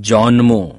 জন্ম